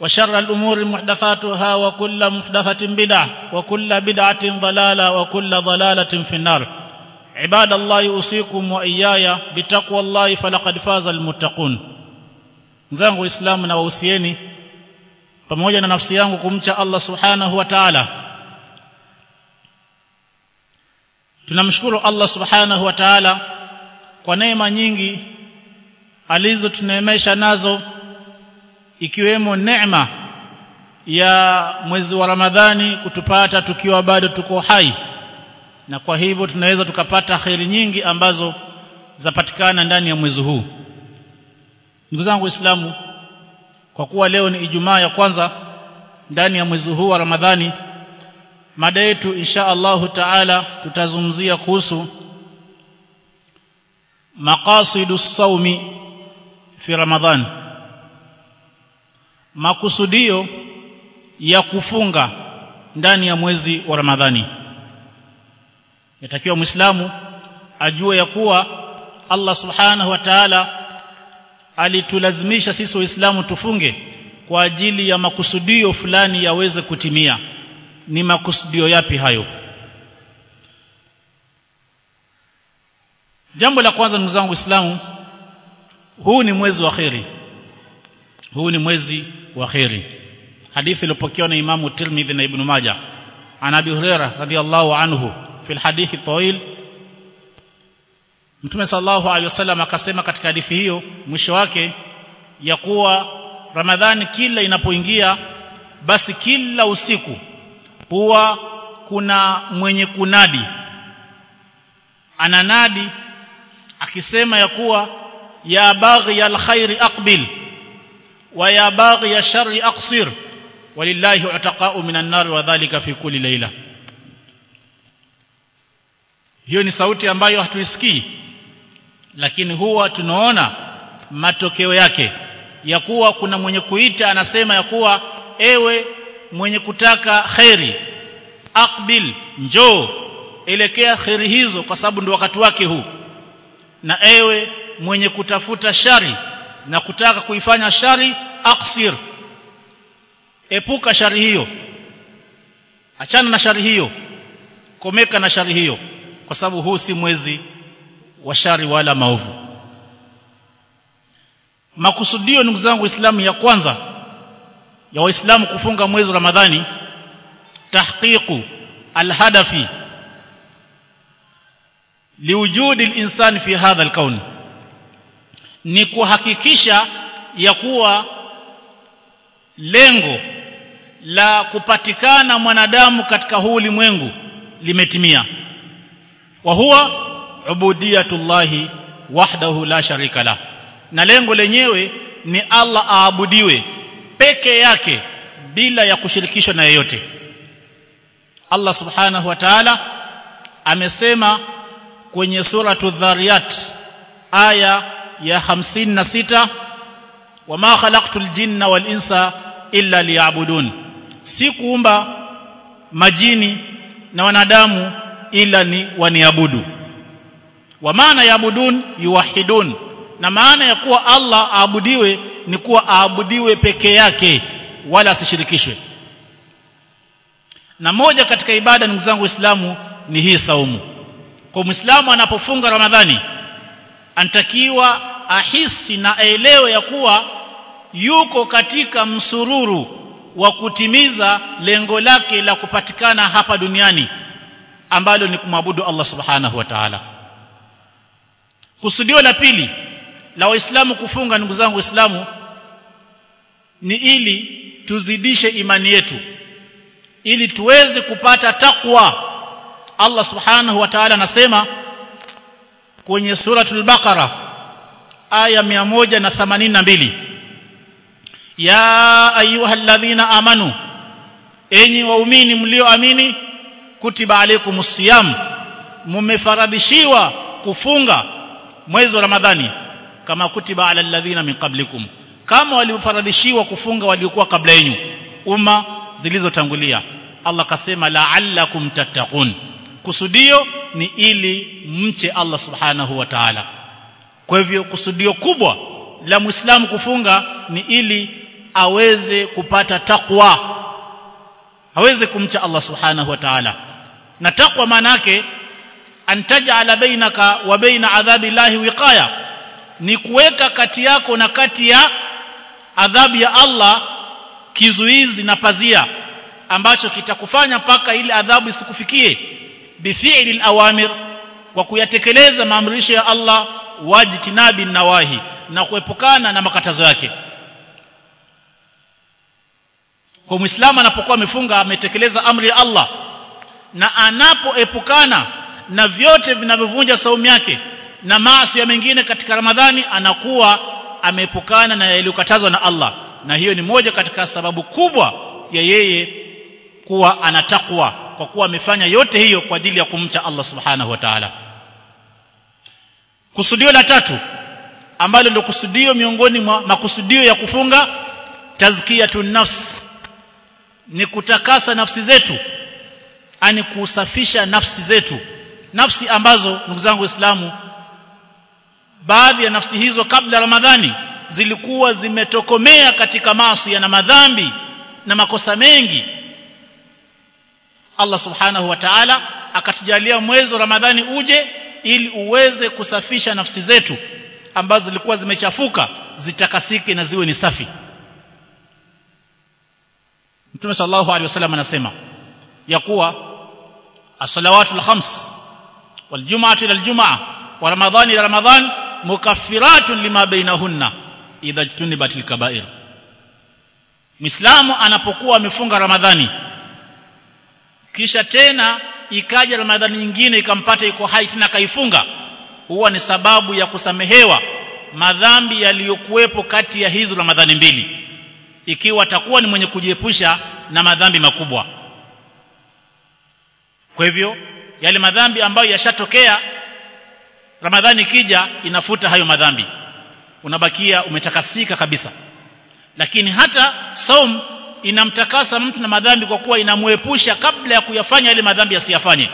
وشر الأمور محدثاتها وكل محدثة بدعة وكل بدعة ضلالة وكل ضلالة في النار عباد الله أوصيكم وإياي بتقوى الله فلقد فاز المتقون zangu waislamu na wahusieni pamoja na nafsi yangu kumcha Allah subhanahu wa ta'ala tunamshukuru Allah subhanahu wa ta'ala kwa neema nyingi alizotuneemesha nazo ikiwemo neema ya mwezi wa Ramadhani kutupata tukiwa bado tuko hai. Na kwa hivyo tunaweza tukapata kheri nyingi ambazo zapatikana ndani ya mwezi huu. Ndugu zangu waislamu kwa kuwa leo ni Ijumaa ya kwanza ndani ya mwezi huu wa Ramadhani mada yetu insha Allahu taala tutazungumzia kuhusu maqasidus saumi fi Ramadhani makusudio ya kufunga ndani ya mwezi wa Ramadhani. Yatakiwa muislamu ajue ya kuwa Allah subhanahu wa ta'ala alitulazimisha sisi waislamu tufunge kwa ajili ya makusudio fulani yaweze kutimia. Ni makusudio yapi hayo? Jambo la kwanza ndugu zangu waislamu huu ni mwezi wa kheri huu ni mwezi wa khairi hadithi iliyopokewa na Imamu Tirmidhi na Ibn Majah an Abi Hurairah radhiyallahu anhu fi alhadithi tawil. Mtume sallallahu alaihi wasallam akasema katika hadithi hiyo mwisho wake ya kuwa Ramadhani kila inapoingia basi kila usiku huwa kuna mwenye kunadi. Ananadi akisema ya kuwa ya baghi alkhairi aqbil ويا باغي الشر اقصر ولله عتقاء من النار وذلك في كل ليله hiyo ni sauti ambayo hatuisikii lakini huwa tunaona matokeo yake ya kuwa kuna mwenye kuita anasema ya kuwa ewe mwenye kutaka khairi aqbil njoo elekea khairi hizo kwa sababu ndio wakati wake huu na ewe mwenye kutafuta shari na kutaka kuifanya shari aksir epuka shari hiyo. Achana na shari hiyo. Komeka na shari hiyo. Kwa sababu huu si mwezi wa shari wala maovu. Makusudio ndugu zangu waislamu ya kwanza ya waislamu kufunga mwezi ramadhani tahqiqu alhadafi liwujudi alinsani fi hadha alkaun ni kuhakikisha ya kuwa lengo la kupatikana mwanadamu katika huu ulimwengu limetimia. Wa huwa ubudiyatullahi wahdahu la sharika la na lengo lenyewe ni Allah aabudiwe peke yake bila ya kushirikishwa na yeyote. Allah subhanahu wa ta'ala amesema kwenye suratu dhariyat aya ya 56 wama khalaqtul jinna wal insa illa liya'budun. Si kuumba majini na wanadamu ila ni waniabudu. Wa maana yaabudun yuwahidun na maana ya kuwa Allah aabudiwe ni kuwa aabudiwe peke yake wala asishirikishwe. Na moja katika ibada ndugu zangu waislamu ni hii saumu. Kwa muislamu anapofunga ramadhani anatakiwa ahisi na aelewe ya kuwa yuko katika msururu wa kutimiza lengo lake la kupatikana hapa duniani ambalo ni kumwabudu Allah subhanahu wa ta'ala. Kusudio la pili la waislamu kufunga ndugu zangu waislamu ni ili tuzidishe imani yetu ili tuweze kupata takwa Allah subhanahu wa ta'ala anasema kwenye suratul baqara aya 182 ya ayyuhalladhina amanu enyi waumini mlioamini kutiba alaykumus siyam mumefaradhishiwa kufunga mwezi wa ramadhani kama kutiba ala alladhina min qablikum kama waliofaradhishiwa kufunga waliokuwa kabla yenu umma zilizotangulia. Allah kasema la'allakum tattaqun kusudio ni ili mche Allah subhanahu wa ta'ala. Kwa hivyo kusudio kubwa la muislamu kufunga ni ili aweze kupata takwa aweze kumcha Allah subhanahu wa ta'ala. Na takwa maana yake antaj'ala bainaka wa baina adhabi llahi wiqaya ni kuweka kati yako na kati ya adhabu ya Allah kizuizi na pazia ambacho kitakufanya paka ile adhabu isikufikie bifi'li al-awamir kwa kuyatekeleza maamrisho ya Allah wajtinabi nawahi na kuepukana na makatazo yake. Kwa muislamu anapokuwa amefunga ametekeleza amri ya Allah na anapoepukana na vyote vinavyovunja saumu yake na maasi ya mengine katika Ramadhani anakuwa ameepukana na yaliyokatazwa na Allah. Na hiyo ni moja katika sababu kubwa ya yeye kuwa ana takwa kwa kuwa amefanya yote hiyo kwa ajili ya kumcha Allah subhanahu wa ta'ala. Kusudio la tatu ambalo ndio kusudio miongoni mwa makusudio ya kufunga tazkiyatun nafs. Ni kutakasa nafsi zetu ani kusafisha nafsi zetu. Nafsi ambazo ndugu zangu waislamu baadhi ya nafsi hizo kabla ramadhani zilikuwa zimetokomea katika maasi na madhambi na makosa mengi Allah subhanahu wa ta'ala akatujalia mwezi wa ramadhani uje ili uweze kusafisha nafsi zetu ambazo zilikuwa zimechafuka zitakasike na ziwe ni safi. Mtume sallallahu alaihi wasallam anasema ya kuwa as-salawatul khams wal jum'atu ila al-jum'ah wa ramadhani ila ramadhan mukaffiratun lima bainahunna idha tunibatil kaba'ir. Muislamu anapokuwa amefunga Ramadhani kisha tena ikaja Ramadhani nyingine ikampata iko hai tena kaifunga huwa ni sababu ya kusamehewa madhambi yaliyokuwepo kati ya hizo Ramadhani mbili. Ikiwa atakuwa ni mwenye kujiepusha na madhambi makubwa. Kwa hivyo yale madhambi ambayo yashatokea Ramadhani kija inafuta hayo madhambi. Unabakia umetakasika kabisa. Lakini hata saum inamtakasa mtu na madhambi kwa kuwa inamwepusha kabla ya kuyafanya ile madhambi asiyafanye.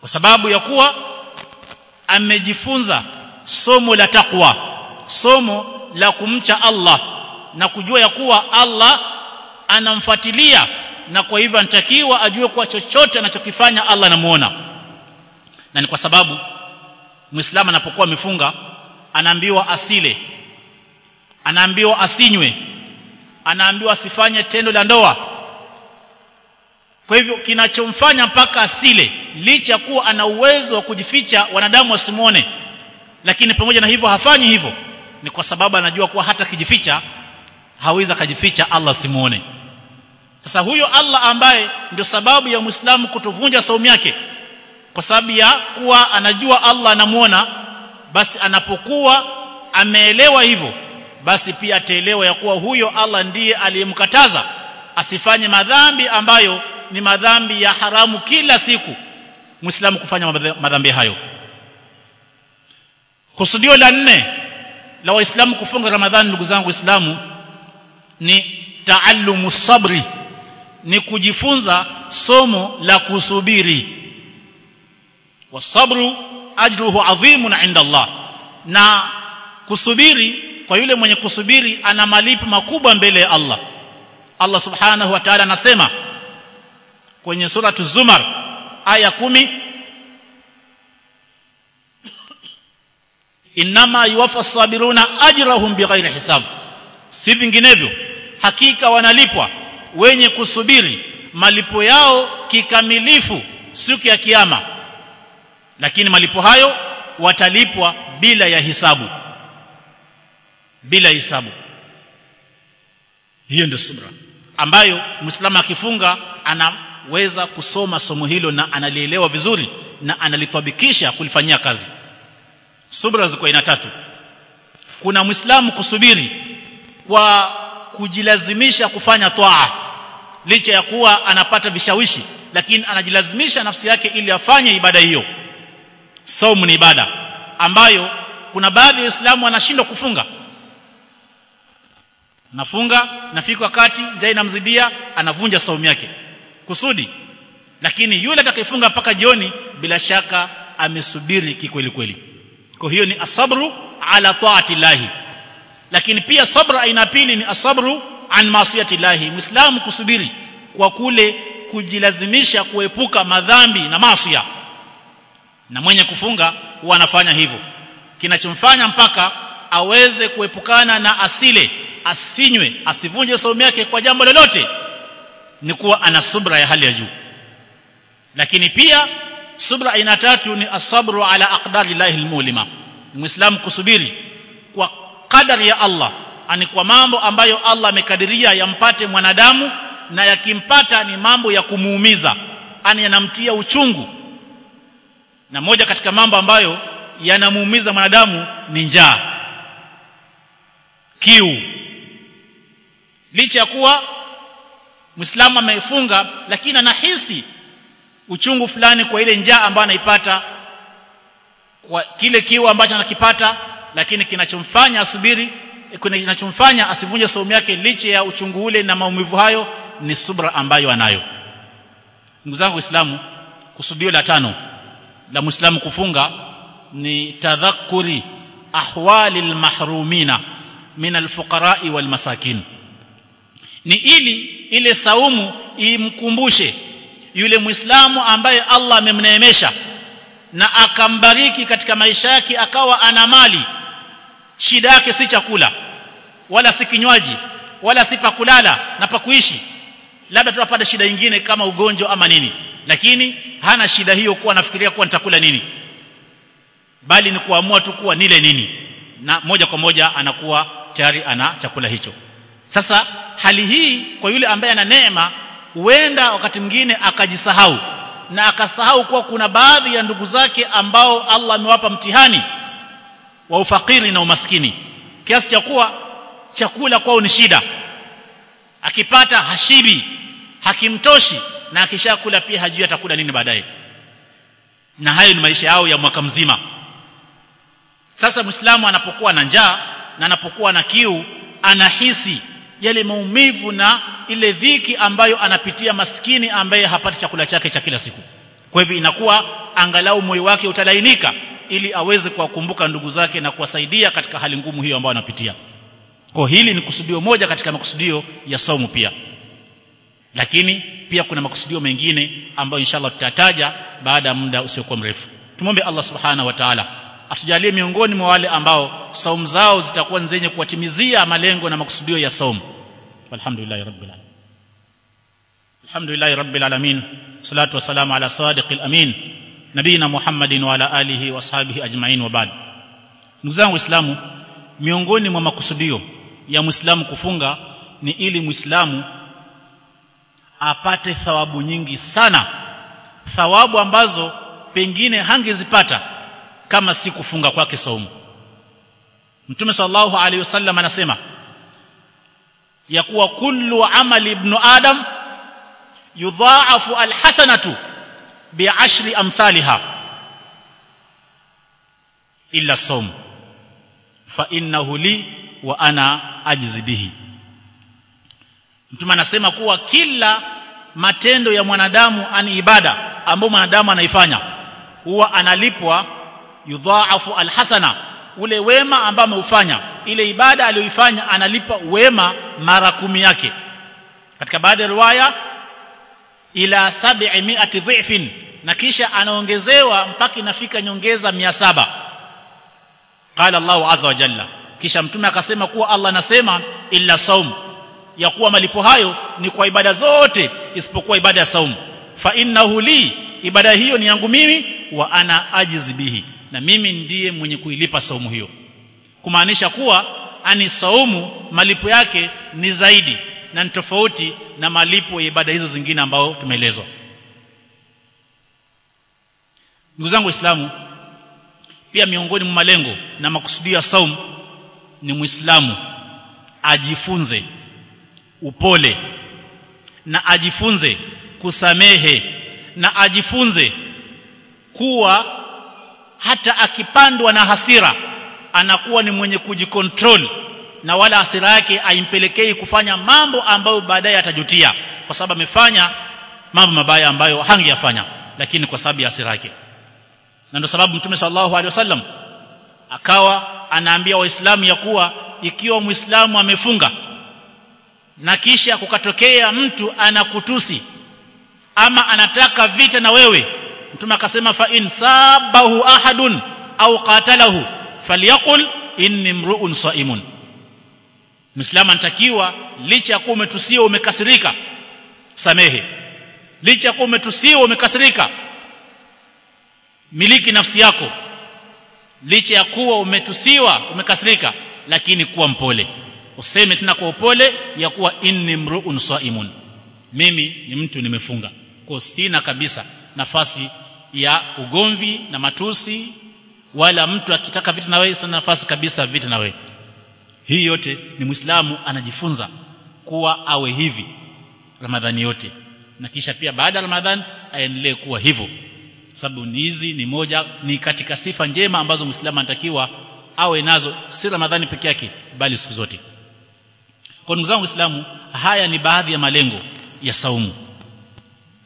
Kwa sababu ya kuwa amejifunza somo la takwa somo la kumcha Allah na kujua ya kuwa Allah anamfuatilia na kwa hivyo anatakiwa ajue kuwa chochote anachokifanya Allah anamuona. Na ni kwa sababu muislamu anapokuwa amefunga anaambiwa asile anaambiwa asinywe anaambiwa asifanye tendo la ndoa. Kwa hivyo kinachomfanya mpaka asile licha kuwa ana uwezo wa kujificha wanadamu wasimuone. Lakini pamoja na hivyo hafanyi hivyo. Ni kwa sababu anajua kuwa hata kijificha hawezi akajificha Allah simuone sasa huyo Allah ambaye ndio sababu ya Muislamu kutovunja saumu yake kwa sababu ya kuwa anajua Allah anamuona basi anapokuwa ameelewa hivyo basi pia ataelewa ya kuwa huyo Allah ndiye aliyemkataza asifanye madhambi ambayo ni madhambi ya haramu kila siku Muislamu kufanya madhambi hayo. Kusudio la nne la waislamu kufunga Ramadhani ndugu zangu waislamu ni taallumu sabri ni kujifunza somo la kusubiri. Wasabru ajruhu adhimun inda Allah na kusubiri kwa yule mwenye kusubiri ana malipo makubwa mbele ya Allah. Allah subhanahu wa ta'ala anasema kwenye sura Zumar aya kumi inama yuwafa sabiruna ajrahum bighairi hisab. Si vinginevyo hakika wanalipwa wenye kusubiri malipo yao kikamilifu siku ya kiyama. Lakini malipo hayo watalipwa bila ya hisabu bila hisabu. Hiyo ndio subra ambayo muislamu akifunga anaweza kusoma somo hilo na analielewa vizuri na analitabikisha kulifanyia kazi. Subra ziko aina tatu. Kuna muislamu kusubiri kwa kujilazimisha kufanya toa licha ya kuwa anapata vishawishi lakini anajilazimisha nafsi yake ili afanye ibada hiyo. Saumu ni ibada ambayo kuna baadhi ya waislamu wanashindwa kufunga nafunga nafika wakati njaa inamzidia anavunja saumu yake. Kusudi lakini yule atakayefunga mpaka jioni bila shaka amesubiri kikweli kweli. Kwa hiyo ni asabru ala taati llahi lakini pia sabra aina pili ni asabru an maasiyati llahi muislamu kusubiri kwa kule kujilazimisha kuepuka madhambi na maasiya. Na mwenye kufunga huwa anafanya hivyo. Kinachomfanya mpaka aweze kuepukana na asile asinywe asivunje saumu yake kwa jambo lolote ni kuwa ana subra ya hali ya juu. Lakini pia subra aina tatu ni asabru ala aqdari llahi almulima. Muislamu kusubiri kwa kadari ya Allah ani kwa mambo ambayo Allah amekadiria yampate mwanadamu na yakimpata ni mambo ya kumuumiza. Ani yanamtia uchungu. Na moja katika mambo ambayo yanamuumiza mwanadamu ni njaa kiu. Licha ya kuwa Muislamu amefunga lakini anahisi uchungu fulani kwa ile njaa ambayo anaipata kwa kile kiu ambacho anakipata lakini kinachomfanya asubiri kinachomfanya asivunje saumu yake licha ya uchungu ule na maumivu hayo ni subra ambayo anayo. Ndugu zangu waislamu kusudio la tano la muislamu kufunga ni tadhakuri ahwalil almahrumina min alfuqara'i walmasakin. Ni ili ile saumu imkumbushe yule muislamu ambaye Allah amemneemesha na akambariki katika maisha yake akawa ana mali. Shida yake si chakula wala si kinywaji wala si pakulala na pakuishi labda tunapata shida nyingine kama ugonjwa ama nini. Lakini hana shida hiyo kuwa nafikiria kuwa nitakula nini. Bali ni kuamua tu kuwa nile nini. Na moja kwa moja anakuwa tayari ana chakula hicho. Sasa hali hii kwa yule ambaye ana neema huenda wakati mwingine akajisahau. Na akasahau kuwa kuna baadhi ya ndugu zake ambao Allah amewapa mtihani wa ufakiri na umaskini. Kiasi cha kuwa chakula kwao ni shida. Akipata hashibi hakimtoshi na akishakula pia hajui atakula nini baadaye. Na hayo ni maisha yao ya mwaka mzima. Sasa muislamu anapokuwa na njaa na anapokuwa na kiu anahisi yale maumivu na ile dhiki ambayo anapitia maskini ambaye hapati chakula chake cha kila siku. Kwa hivyo inakuwa angalau moyo wake utalainika ili aweze kuwakumbuka ndugu zake na kuwasaidia katika hali ngumu hiyo ambayo anapitia. Kwa hili ni kusudio moja katika makusudio ya saumu pia. Lakini pia kuna makusudio mengine ambayo inshallah tutataja baada ya muda usiokuwa mrefu. Tumombe Allah subhanahu wa ta'ala atujalie miongoni mwa wale ambao saumu zao zitakuwa nzenye kuwatimizia malengo na makusudio ya saumu. Walhamdulillahi rabbil alamin. Alhamdulillahi rabbil alamin. Salatu wassalamu ala sadiqil amin. Nabina muhammadin wa ala alihi wa ashabihi ajma'in wa ba'd. Ndugu zangu waislamu miongoni mwa makusudio ya muislamu kufunga ni ili muislamu apate thawabu nyingi sana. Thawabu ambazo pengine hangezipata kama si kufunga kwake saumu. Mtume sallallahu alaihi wasallam anasema ya kuwa kullu amali ibn adam yudhaafu alhasanatu bi'ashri amthaliha illa sawm fa innahu li wa ana ajzi bihi. Mtume anasema kuwa kila matendo ya mwanadamu ani ibada ambayo mwanadamu anaifanya huwa analipwa yudhaafu alhasana ule wema ambao ameufanya ile ibada aliyoifanya analipa wema mara kumi yake. Katika baadhi ya riwaya ila 700 dhifin na kisha anaongezewa mpaka inafika nyongeza 700 qala Allahu azza wa jalla. Kisha mtume akasema kuwa Allah anasema illa saum. Ya kuwa malipo hayo ni kwa ibada zote isipokuwa ibada ya saumu fa innahu li ibada hiyo ni yangu mimi wa ana ajizi bihi na mimi ndiye mwenye kuilipa saumu hiyo. Kumaanisha kuwa ani saumu malipo yake ni zaidi na ni tofauti na malipo ya ibada hizo zingine ambao tumeelezwa. Ndugu zangu waislamu pia miongoni mwa malengo na makusudio ya saumu ni muislamu ajifunze upole na ajifunze kusamehe na ajifunze kuwa hata akipandwa na hasira anakuwa ni mwenye kujikontrol na wala hasira yake aimpelekei kufanya mambo ambayo baadaye atajutia kwa sababu amefanya mambo mabaya ambayo hangeyafanya lakini kwa sababu ya hasira yake. Na ndio sababu mtume sallallahu alaihi wasallam akawa anaambia waislamu ya kuwa ikiwa muislamu amefunga na kisha kukatokea mtu anakutusi ama anataka vita na wewe mtume akasema fa in sabahu ahadun au qatalahu falyaqul inni mru'un saimun. Muislamu anatakiwa licha ya kuwa umetusia umekasirika samehe. Licha ya kuwa umetusia umekasirika miliki nafsi yako. Licha ya kuwa umetusiwa umekasirika lakini kuwa mpole. Useme tena kwa upole ya kuwa inni mruun saimun. Mimi ni mtu nimefunga. Kwa sina kabisa nafasi ya ugomvi na matusi wala mtu akitaka vita na wewe sana nafasi kabisa vita na wewe. Hii yote ni muislamu anajifunza kuwa awe hivi ramadhani yote. Na kisha pia baada ya ramadhani aendelee kuwa hivyo. Sababu hizi ni moja ni katika sifa njema ambazo muislamu anatakiwa awe nazo si ramadhani peke yake bali siku zote. Kwa ndugu zangu waislamu haya ni baadhi ya malengo ya saumu.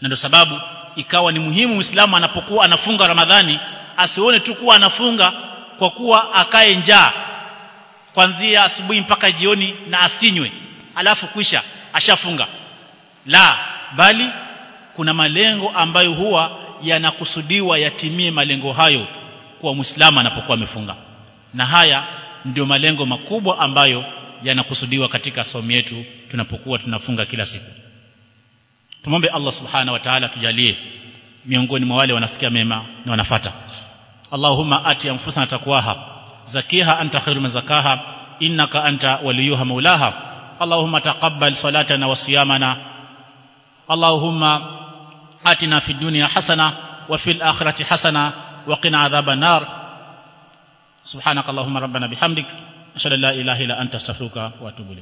Na ndio sababu ikawa ni muhimu muislamu anapokuwa anafunga ramadhani asione tu kuwa anafunga kwa kuwa akae njaa kuanzia asubuhi mpaka jioni na asinywe alafu kwisha ashafunga. La bali kuna malengo ambayo huwa yanakusudiwa yatimie malengo hayo kwa muislamu anapokuwa amefunga. Na haya ndio malengo makubwa ambayo yanakusudiwa katika somo yetu tunapokuwa tunafunga kila siku tumombe Allah subhanahu wa ta'ala tujalie miongoni mwa wale wanasikia mema na wanafata Allahumma ati anfusana takwaha zakiha anta khairu man zakaha innaka anta waliyuha maulaha Allahumma taqabbal salatana wa siyamana. Allahumma atina fid dunya hasana wa fil akhirati hasana wa qina adhaban nar. Subhanakallahumma rabbana bihamdik. Ashhadu an la ilaha illa anta astaghfiruka wa atubu